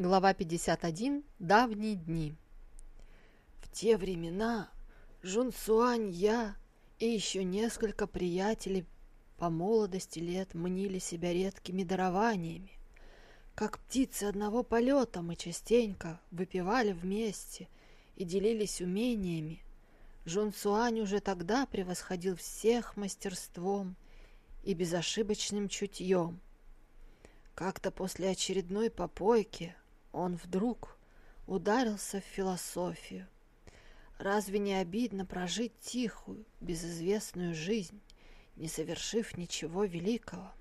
Глава 51. Давние дни. В те времена Жун Суань, я и еще несколько приятелей по молодости лет мнили себя редкими дарованиями. Как птицы одного полета мы частенько выпивали вместе и делились умениями. Жун Суань уже тогда превосходил всех мастерством и безошибочным чутьем. Как-то после очередной попойки он вдруг ударился в философию. Разве не обидно прожить тихую, безызвестную жизнь, не совершив ничего великого?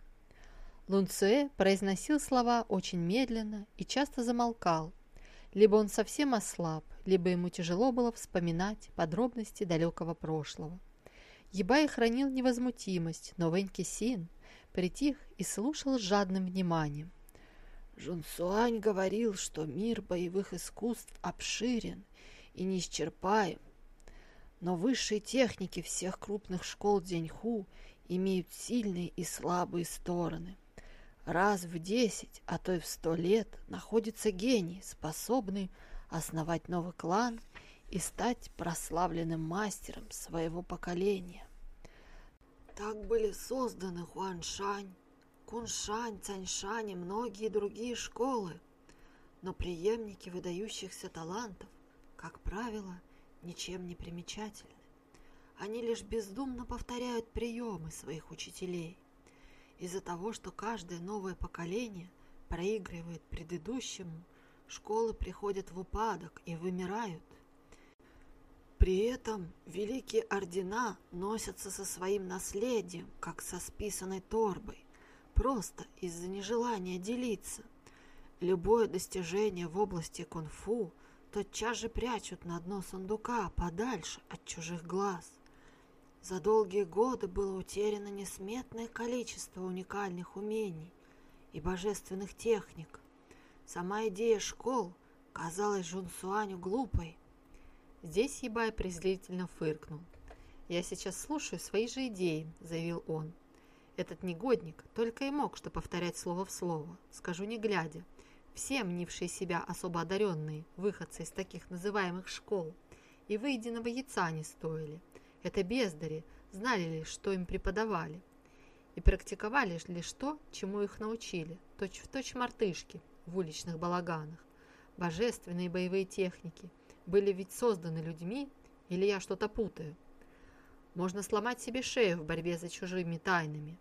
Лунце произносил слова очень медленно и часто замолкал. Либо он совсем ослаб, либо ему тяжело было вспоминать подробности далекого прошлого. Ебай хранил невозмутимость, но Вэньки Син притих и слушал с жадным вниманием. Жунсуань говорил, что мир боевых искусств обширен и неисчерпаем, но высшие техники всех крупных школ Дзяньху имеют сильные и слабые стороны. Раз в десять, а то и в сто лет находится гений, способный основать новый клан и стать прославленным мастером своего поколения. Так были созданы Хуаншань, Куншань, Цаньшань и многие другие школы. Но преемники выдающихся талантов, как правило, ничем не примечательны. Они лишь бездумно повторяют приемы своих учителей. Из-за того, что каждое новое поколение проигрывает предыдущему, школы приходят в упадок и вымирают. При этом великие ордена носятся со своим наследием, как со списанной торбой просто из-за нежелания делиться. Любое достижение в области кунг-фу тотчас же прячут на дно сундука подальше от чужих глаз. За долгие годы было утеряно несметное количество уникальных умений и божественных техник. Сама идея школ казалась Жунсуаню глупой. Здесь Ебай презрительно фыркнул. «Я сейчас слушаю свои же идеи», — заявил он. Этот негодник только и мог что повторять слово в слово, скажу не глядя. Все мнившие себя особо одаренные, выходцы из таких называемых школ, и выеденного яйца не стоили. Это бездари, знали ли, что им преподавали, и практиковали лишь то, чему их научили, точь-в-точь точь мартышки в уличных балаганах. Божественные боевые техники были ведь созданы людьми, или я что-то путаю? Можно сломать себе шею в борьбе за чужими тайнами,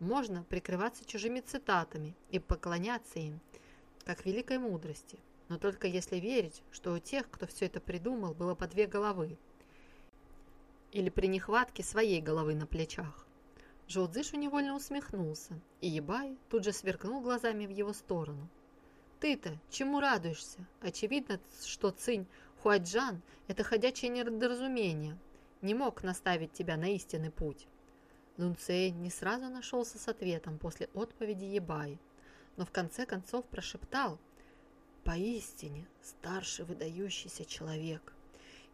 можно прикрываться чужими цитатами и поклоняться им, как великой мудрости, но только если верить, что у тех, кто все это придумал, было по две головы, или при нехватке своей головы на плечах. Жолдзышу невольно усмехнулся, и Ебай тут же сверкнул глазами в его сторону. «Ты-то чему радуешься? Очевидно, что Цинь Хуаджан – это ходячее недоразумение, не мог наставить тебя на истинный путь». Лунцей не сразу нашелся с ответом после отповеди Ебай, но в конце концов прошептал «Поистине старший выдающийся человек.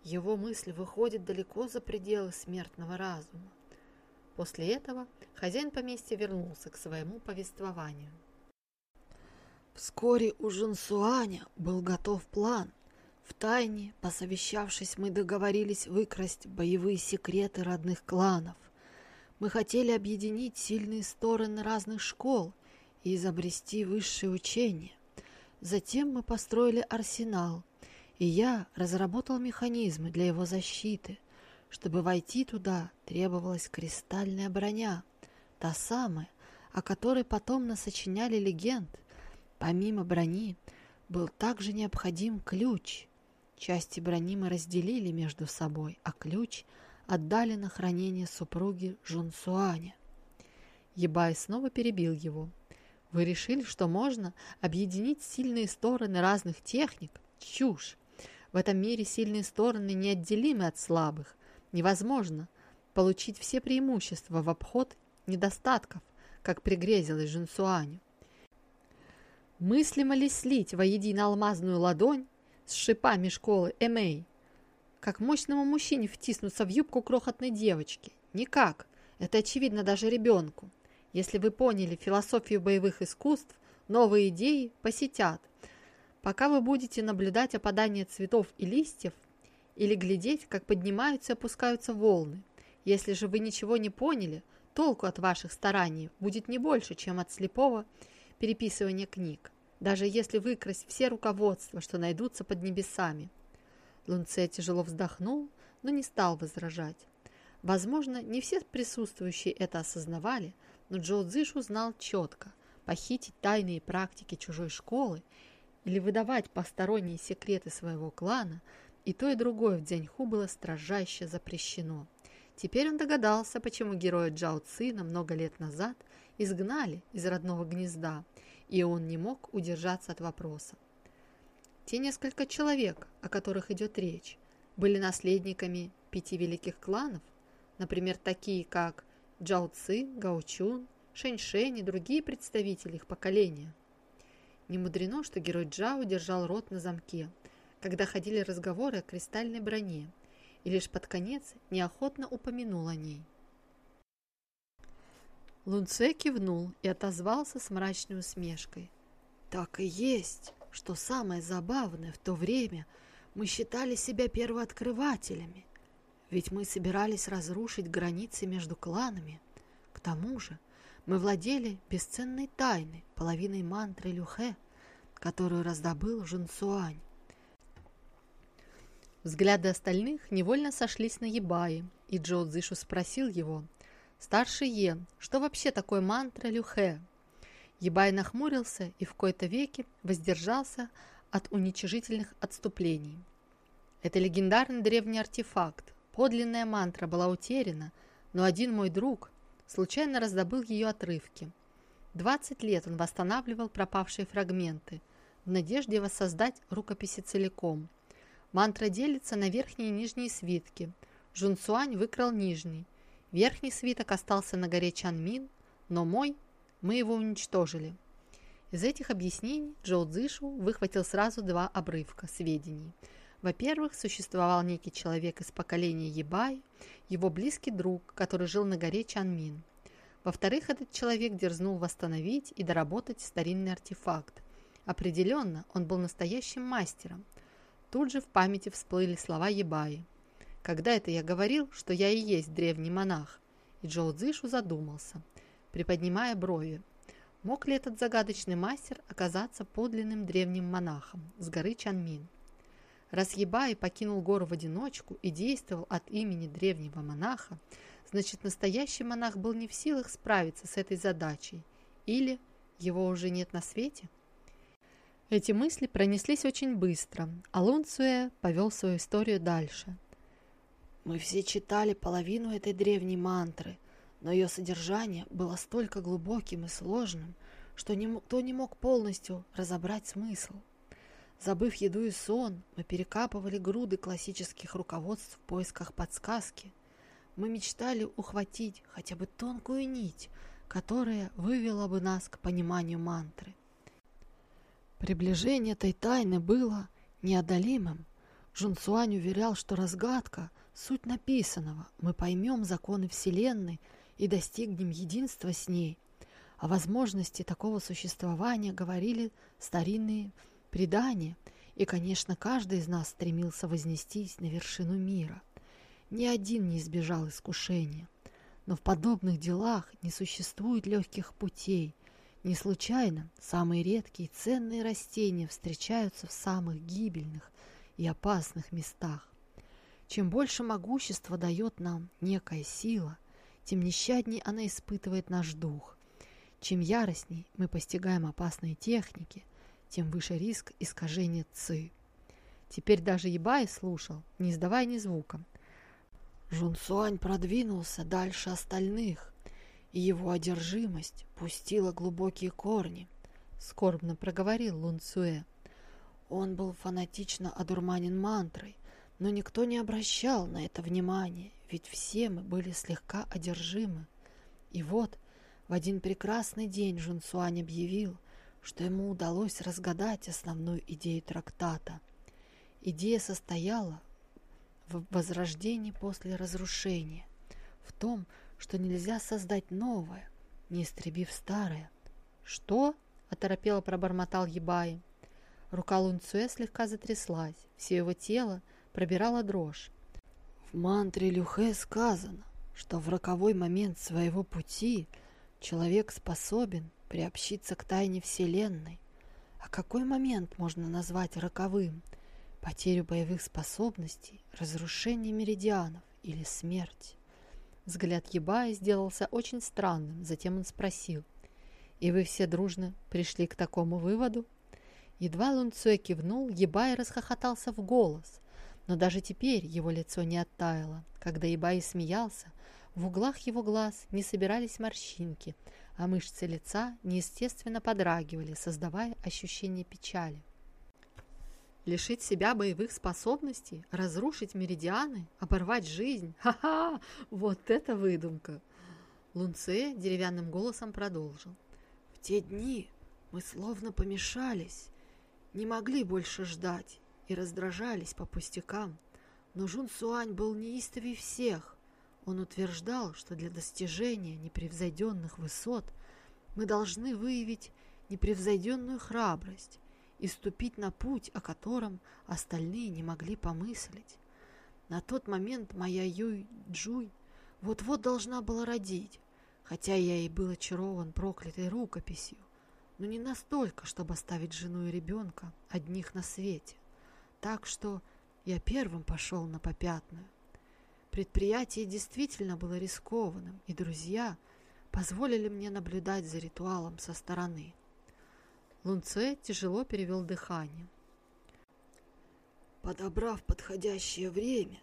Его мысль выходит далеко за пределы смертного разума». После этого хозяин поместья вернулся к своему повествованию. Вскоре у Жунсуаня был готов план. Втайне, посовещавшись, мы договорились выкрасть боевые секреты родных кланов. Мы хотели объединить сильные стороны разных школ и изобрести высшее учение. Затем мы построили арсенал, и я разработал механизмы для его защиты. Чтобы войти туда, требовалась кристальная броня, та самая, о которой потом насочиняли легенд. Помимо брони был также необходим ключ. Части брони мы разделили между собой, а ключ – отдали на хранение супруги Жунсуаня. Ебай снова перебил его. Вы решили, что можно объединить сильные стороны разных техник? Чушь! В этом мире сильные стороны неотделимы от слабых. Невозможно получить все преимущества в обход недостатков, как пригрезилось Жунсуаню. Мыслимо ли слить воедино алмазную ладонь с шипами школы Эмей? Как мощному мужчине втиснуться в юбку крохотной девочки? Никак. Это очевидно даже ребенку. Если вы поняли философию боевых искусств, новые идеи посетят. Пока вы будете наблюдать опадание цветов и листьев или глядеть, как поднимаются и опускаются волны. Если же вы ничего не поняли, толку от ваших стараний будет не больше, чем от слепого переписывания книг, даже если выкрасть все руководства, что найдутся под небесами. Лунце тяжело вздохнул, но не стал возражать. Возможно, не все присутствующие это осознавали, но Джоу Цзышу знал четко, похитить тайные практики чужой школы или выдавать посторонние секреты своего клана, и то и другое в Дзяньху было строжайше запрещено. Теперь он догадался, почему героя Джао Цина много лет назад изгнали из родного гнезда, и он не мог удержаться от вопроса. Те несколько человек, о которых идет речь, были наследниками пяти великих кланов, например, такие как Джао Ци, Гаучун, Шэньшэнь и другие представители их поколения. Не мудрено, что герой Джао держал рот на замке, когда ходили разговоры о кристальной броне, и лишь под конец неохотно упомянул о ней. Лунце кивнул и отозвался с мрачной усмешкой. «Так и есть, что самое забавное в то время мы считали себя первооткрывателями, ведь мы собирались разрушить границы между кланами. К тому же мы владели бесценной тайной, половиной мантры Люхе, которую раздобыл Жунсуань. Взгляды остальных невольно сошлись на Ебае, и Джо Цзишу спросил его, «Старший Йен, что вообще такое мантра Люхе?» Ебай нахмурился и в кои-то веки воздержался от уничижительных отступлений. Это легендарный древний артефакт. Подлинная мантра была утеряна, но один мой друг, случайно раздобыл ее отрывки. 20 лет он восстанавливал пропавшие фрагменты в надежде воссоздать рукописи целиком. Мантра делится на верхние и нижние свитки. Жунцуань выкрал нижний. Верхний свиток остался на горе Чанмин, но мой, мы его уничтожили. Из этих объяснений Джоу Цзишу выхватил сразу два обрывка сведений. Во-первых, существовал некий человек из поколения Ебай, его близкий друг, который жил на горе Чанмин. Во-вторых, этот человек дерзнул восстановить и доработать старинный артефакт. Определенно, он был настоящим мастером. Тут же в памяти всплыли слова Ебаи. «Когда это я говорил, что я и есть древний монах?» И Джоу Цзишу задумался, приподнимая брови. Мог ли этот загадочный мастер оказаться подлинным древним монахом с горы Чанмин? Раз Ебай покинул гору в одиночку и действовал от имени древнего монаха, значит, настоящий монах был не в силах справиться с этой задачей. Или его уже нет на свете? Эти мысли пронеслись очень быстро, а Лун Цуэ повел свою историю дальше. Мы все читали половину этой древней мантры, но ее содержание было столько глубоким и сложным, что никто не мог полностью разобрать смысл. Забыв еду и сон, мы перекапывали груды классических руководств в поисках подсказки. Мы мечтали ухватить хотя бы тонкую нить, которая вывела бы нас к пониманию мантры. Приближение этой тайны было неодолимым. Жунцуань уверял, что разгадка — суть написанного. Мы поймем законы Вселенной — и достигнем единства с ней. О возможности такого существования говорили старинные предания, и, конечно, каждый из нас стремился вознестись на вершину мира. Ни один не избежал искушения. Но в подобных делах не существует легких путей. Не случайно самые редкие и ценные растения встречаются в самых гибельных и опасных местах. Чем больше могущества дает нам некая сила – тем нещадней она испытывает наш дух. Чем яростней мы постигаем опасные техники, тем выше риск искажения ЦИ. Теперь даже Ебай слушал, не издавая ни звука. Жун Суань продвинулся дальше остальных, и его одержимость пустила глубокие корни, скорбно проговорил Лун Цуэ. Он был фанатично одурманен мантрой, но никто не обращал на это внимания, ведь все мы были слегка одержимы. И вот в один прекрасный день Жунсуань объявил, что ему удалось разгадать основную идею трактата. Идея состояла в возрождении после разрушения, в том, что нельзя создать новое, не истребив старое. «Что?» — оторопело пробормотал Ебай. Рука Лунцуэ слегка затряслась, все его тело пробирала дрожь. В мантре Люхе сказано, что в роковой момент своего пути человек способен приобщиться к тайне Вселенной. А какой момент можно назвать роковым? Потерю боевых способностей, разрушение меридианов или смерть? Взгляд Ебая сделался очень странным, затем он спросил. «И вы все дружно пришли к такому выводу?» Едва Лунцуэ кивнул, Ебай расхохотался в голос. Но даже теперь его лицо не оттаяло. Когда Ебай смеялся, в углах его глаз не собирались морщинки, а мышцы лица неестественно подрагивали, создавая ощущение печали. Лишить себя боевых способностей, разрушить меридианы, оборвать жизнь? Ха-ха! Вот это выдумка! Лунце деревянным голосом продолжил. В те дни мы словно помешались, не могли больше ждать и раздражались по пустякам. Но Жун Суань был неистовей всех. Он утверждал, что для достижения непревзойденных высот мы должны выявить непревзойденную храбрость и ступить на путь, о котором остальные не могли помыслить. На тот момент моя Юй Джуй вот-вот должна была родить, хотя я и был очарован проклятой рукописью, но не настолько, чтобы оставить жену и ребенка одних на свете. Так что я первым пошел на попятную. Предприятие действительно было рискованным, и друзья позволили мне наблюдать за ритуалом со стороны. Лунце тяжело перевел дыхание. Подобрав подходящее время,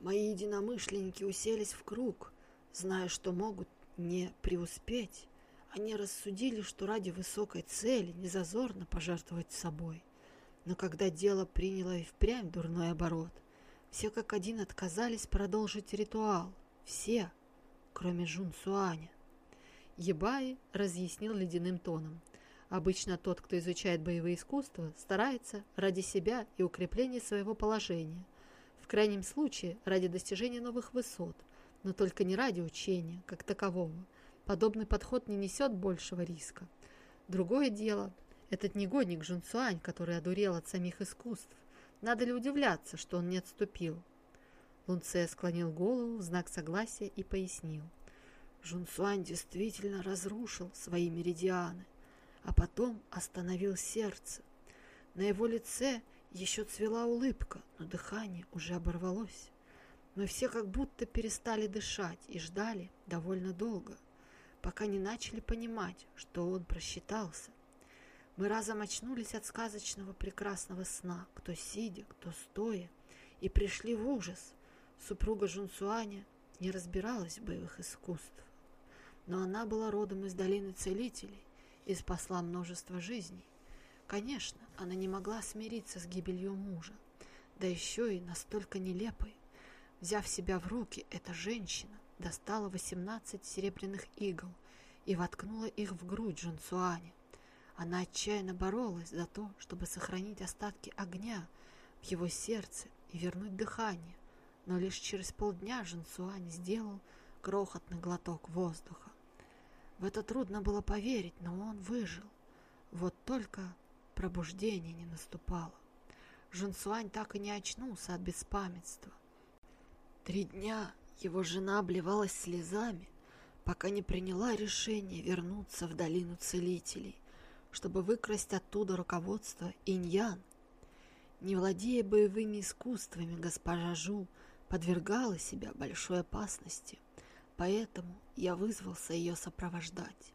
мои единомышленники уселись в круг, зная, что могут не преуспеть. Они рассудили, что ради высокой цели незазорно пожертвовать собой. Но когда дело приняло и впрямь дурной оборот, все как один отказались продолжить ритуал. Все, кроме Жун Суаня. Ебай разъяснил ледяным тоном. Обычно тот, кто изучает боевые искусства, старается ради себя и укрепления своего положения. В крайнем случае, ради достижения новых высот, но только не ради учения, как такового. Подобный подход не несет большего риска. Другое дело, этот негодник Жунцуань, который одурел от самих искусств. Надо ли удивляться, что он не отступил? Лунце склонил голову в знак согласия и пояснил. Жунцуань действительно разрушил свои меридианы, а потом остановил сердце. На его лице еще цвела улыбка, но дыхание уже оборвалось. Мы все как будто перестали дышать и ждали довольно долго, пока не начали понимать, что он просчитался. Мы разом очнулись от сказочного прекрасного сна, кто сидя, кто стоя, и пришли в ужас. Супруга Жунсуаня не разбиралась в боевых искусствах, но она была родом из долины целителей и спасла множество жизней. Конечно, она не могла смириться с гибелью мужа, да еще и настолько нелепой. Взяв себя в руки, эта женщина достала 18 серебряных игл и воткнула их в грудь Жунсуаня. Она отчаянно боролась за то, чтобы сохранить остатки огня в его сердце и вернуть дыхание, но лишь через полдня Жансуань сделал крохотный глоток воздуха. В это трудно было поверить, но он выжил. Вот только пробуждение не наступало. Жансуань так и не очнулся от беспамятства. Три дня его жена обливалась слезами, пока не приняла решение вернуться в долину целителей чтобы выкрасть оттуда руководство иньян. Не владея боевыми искусствами, госпожа Жу подвергала себя большой опасности, поэтому я вызвался ее сопровождать.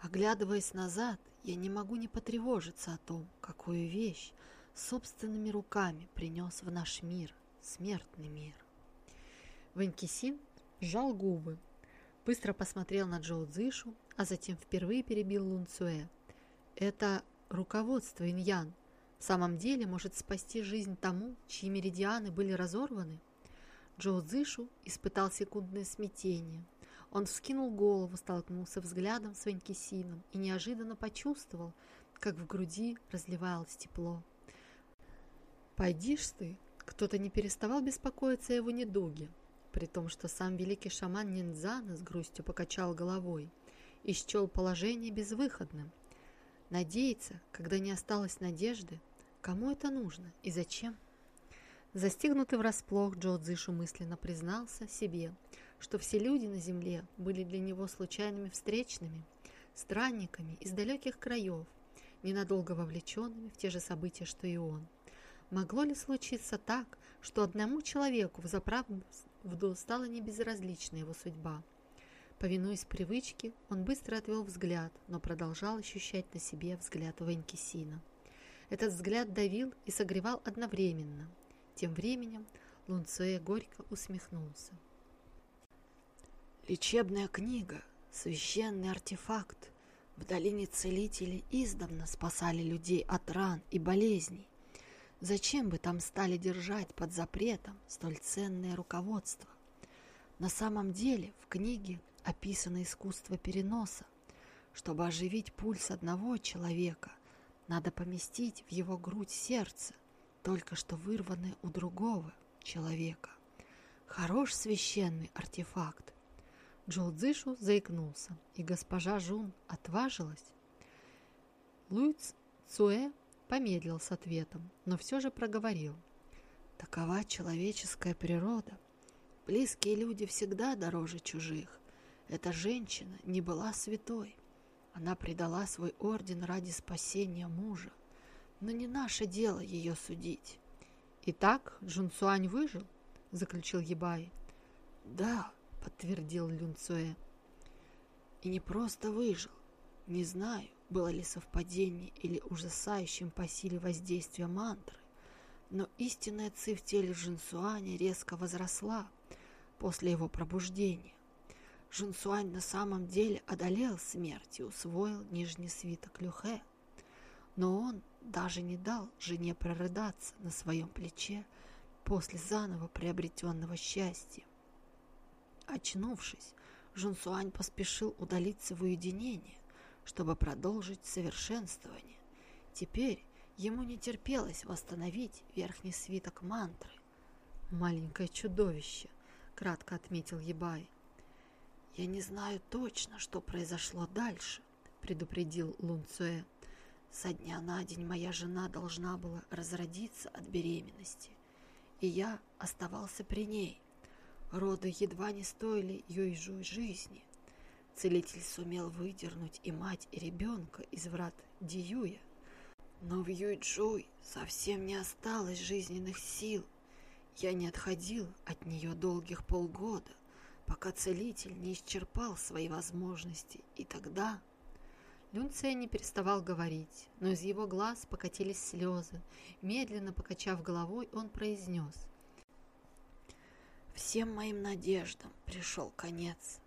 Оглядываясь назад, я не могу не потревожиться о том, какую вещь собственными руками принес в наш мир, смертный мир. Ванькисин сжал губы, быстро посмотрел на Джоу Цзышу, а затем впервые перебил Лун Цуэ – это руководство иньян в самом деле может спасти жизнь тому, чьи меридианы были разорваны? Джоу Цзышу испытал секундное смятение. Он вскинул голову, столкнулся взглядом с Ванькисином и неожиданно почувствовал, как в груди разливалось тепло. «Пойди ж ты!» Кто-то не переставал беспокоиться о его недуге, при том, что сам великий шаман Ниндзана с грустью покачал головой и счел положение безвыходным – Надеяться, когда не осталось надежды, Кому это нужно и зачем? Застигнутый врасплох, Джо Цзышу мысленно признался себе, что все люди на земле были для него случайными встречными, странниками из далеких краев, ненадолго вовлеченными в те же события, что и он. Могло ли случиться так, что одному человеку в заправду стала небезразлична его судьба? Повинуясь привычке, он быстро отвел взгляд, но продолжал ощущать на себе взгляд Веньки Сина. Этот взгляд давил и согревал одновременно. Тем временем Лунцея горько усмехнулся. Лечебная книга, священный артефакт. В долине целителей издавна спасали людей от ран и болезней. Зачем бы там стали держать под запретом столь ценное руководство? На самом деле в книге описано искусство переноса. Чтобы оживить пульс одного человека, надо поместить в его грудь сердце, только что вырванное у другого человека. Хорош священный артефакт. Джоу Цзышу заикнулся, и госпожа Жун отважилась. Луй Цуэ помедлил с ответом, но все же проговорил. Такова человеческая природа. Близкие люди всегда дороже чужих. Эта женщина не была святой. Она предала свой орден ради спасения мужа. Но не наше дело ее судить. «Итак, Джун Цуань выжил?» – заключил Ебай. «Да», – подтвердил Люн. «И не просто выжил. Не знаю, было ли совпадение или ужасающим по силе воздействия мантры, но истинная ци в теле Жинсуаня резко возросла после его пробуждения. Жунсуань на самом деле одолел смерть и усвоил нижний свиток Люхе. Но он даже не дал жене прорыдаться на своем плече после заново приобретенного счастья. Очнувшись, Жунсуань поспешил удалиться в уединение, чтобы продолжить совершенствование. Теперь ему не терпелось восстановить верхний свиток мантры. «Маленькое чудовище», — кратко отметил Ебай. «Я не знаю точно, что произошло дальше», — предупредил Лун Цуэ. «Со дня на день моя жена должна была разродиться от беременности, и я оставался при ней. Роды едва не стоили Юйжу жизни. Целитель сумел выдернуть и мать, и ребенка из врат Диюя. Но в Юйджуй совсем не осталось жизненных сил. Я не отходил от нее долгих полгода пока целитель не исчерпал свои возможности, и тогда... Люнция не переставал говорить, но из его глаз покатились слезы. Медленно покачав головой, он произнес. «Всем моим надеждам пришел конец.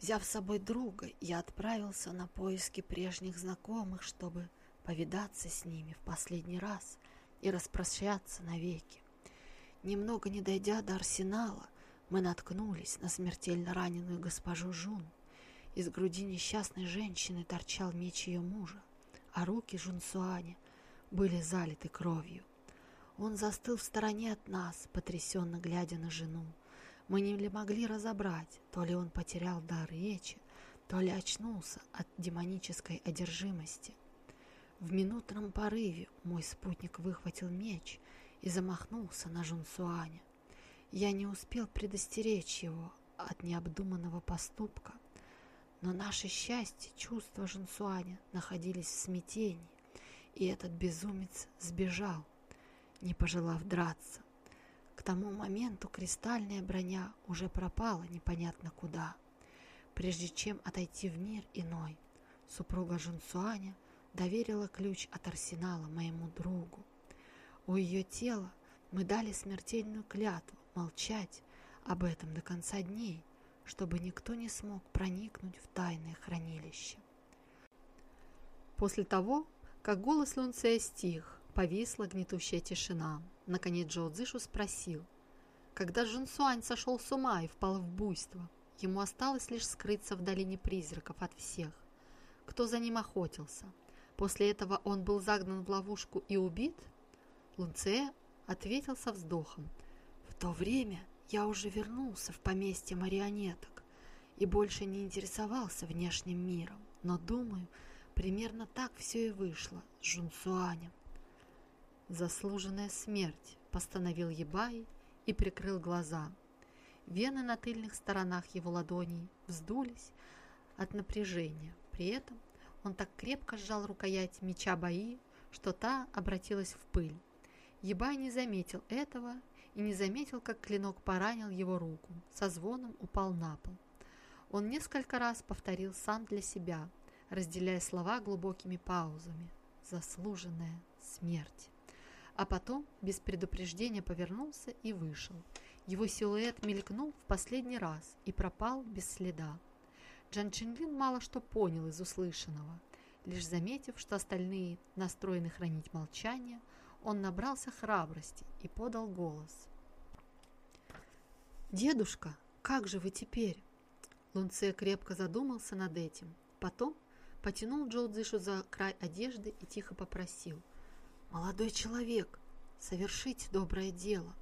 Взяв с собой друга, я отправился на поиски прежних знакомых, чтобы повидаться с ними в последний раз и распрощаться навеки. Немного не дойдя до арсенала, мы наткнулись на смертельно раненую госпожу Жун. Из груди несчастной женщины торчал меч ее мужа, а руки Жун Суаня были залиты кровью. Он застыл в стороне от нас, потрясенно глядя на жену. Мы не могли разобрать, то ли он потерял дар речи, то ли очнулся от демонической одержимости. В минутном порыве мой спутник выхватил меч и замахнулся на Жун Суаня. Я не успел предостеречь его от необдуманного поступка, но наше счастье, чувства Жансуаня находились в смятении, и этот безумец сбежал, не пожелав драться. К тому моменту кристальная броня уже пропала непонятно куда. Прежде чем отойти в мир иной, супруга Жунсуаня доверила ключ от арсенала моему другу. У ее тела мы дали смертельную клятву молчать об этом до конца дней, чтобы никто не смог проникнуть в тайное хранилище. После того, как голос Лунция стих, повисла гнетущая тишина. Наконец Джоу Цзышу спросил, когда Жун Суань сошел с ума и впал в буйство, ему осталось лишь скрыться в долине призраков от всех. Кто за ним охотился? После этого он был загнан в ловушку и убит? Лунце ответил со вздохом – то время я уже вернулся в поместье марионеток и больше не интересовался внешним миром, но, думаю, примерно так все и вышло с Жунсуанем. «Заслуженная смерть», — постановил Ебай и прикрыл глаза. Вены на тыльных сторонах его ладоней вздулись от напряжения. При этом он так крепко сжал рукоять меча Баи, что та обратилась в пыль. Ебай не заметил этого и не заметил, как клинок поранил его руку, со звоном упал на пол. Он несколько раз повторил сам для себя, разделяя слова глубокими паузами. «Заслуженная смерть». А потом без предупреждения повернулся и вышел. Его силуэт мелькнул в последний раз и пропал без следа. Джан Чинлин мало что понял из услышанного. Лишь заметив, что остальные настроены хранить молчание, он набрался храбрости и подал голос. «Дедушка, как же вы теперь?» Лунце крепко задумался над этим. Потом потянул Джоу Цзышу за край одежды и тихо попросил. «Молодой человек, совершите доброе дело.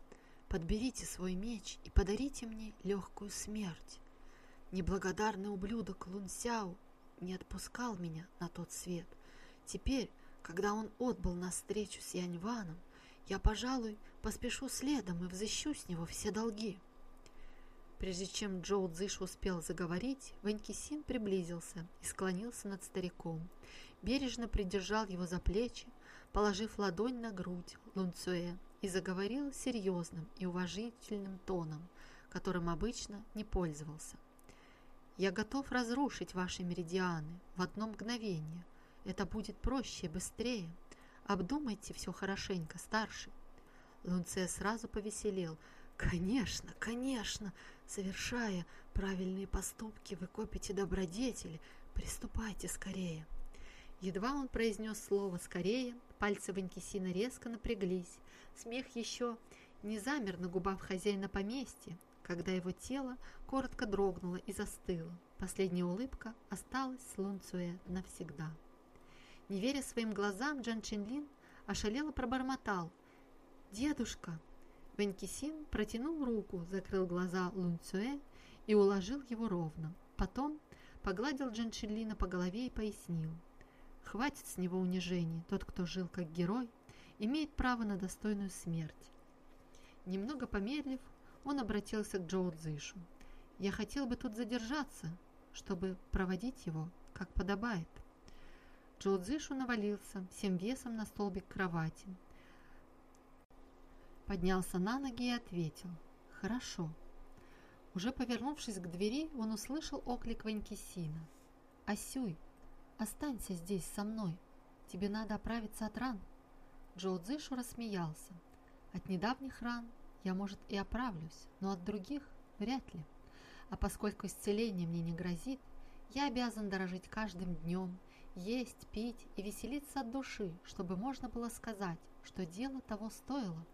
Подберите свой меч и подарите мне легкую смерть. Неблагодарный ублюдок Лун Сяо не отпускал меня на тот свет. Теперь, когда он отбыл на встречу с Яньваном, я, пожалуй, поспешу следом и взыщу с него все долги. Прежде чем Джоу Цзыш успел заговорить, Ванькисин приблизился и склонился над стариком. Бережно придержал его за плечи, положив ладонь на грудь Лунцуэ и заговорил серьезным и уважительным тоном, которым обычно не пользовался. «Я готов разрушить ваши меридианы в одно мгновение. Это будет проще быстрее. Обдумайте все хорошенько, старший». Лунце сразу повеселел. «Конечно, конечно! Совершая правильные поступки, вы копите добродетели. Приступайте скорее!» Едва он произнес слово «скорее», пальцы Ванькисина резко напряглись. Смех еще не замер на губах хозяина поместья, когда его тело коротко дрогнуло и застыло. Последняя улыбка осталась с Лунцуэ навсегда. Не веря своим глазам, Джан Чинлин ошалело пробормотал. «Дедушка!» Ванькисин протянул руку, закрыл глаза Лунцуэ и уложил его ровно. Потом погладил Джан Чинлина по голове и пояснил. Хватит с него унижений. Тот, кто жил как герой, имеет право на достойную смерть. Немного помедлив, он обратился к Джоу Цзышу. «Я хотел бы тут задержаться, чтобы проводить его, как подобает». Джоу Цзышу навалился всем весом на столбик кровати. Поднялся на ноги и ответил. «Хорошо». Уже повернувшись к двери, он услышал оклик Ванькисина. «Асюй, Останься здесь со мной. Тебе надо оправиться от ран. Джоу Цзишу рассмеялся. От недавних ран я, может, и оправлюсь, но от других вряд ли. А поскольку исцеление мне не грозит, я обязан дорожить каждым днем, есть, пить и веселиться от души, чтобы можно было сказать, что дело того стоило.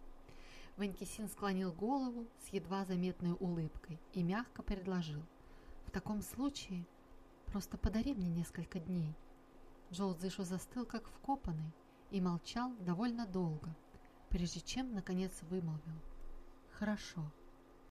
Ванькисин склонил голову с едва заметной улыбкой и мягко предложил. В таком случае Просто подари мне несколько дней». Джоу Цзышу застыл, как вкопанный, и молчал довольно долго, прежде чем, наконец, вымолвил. «Хорошо».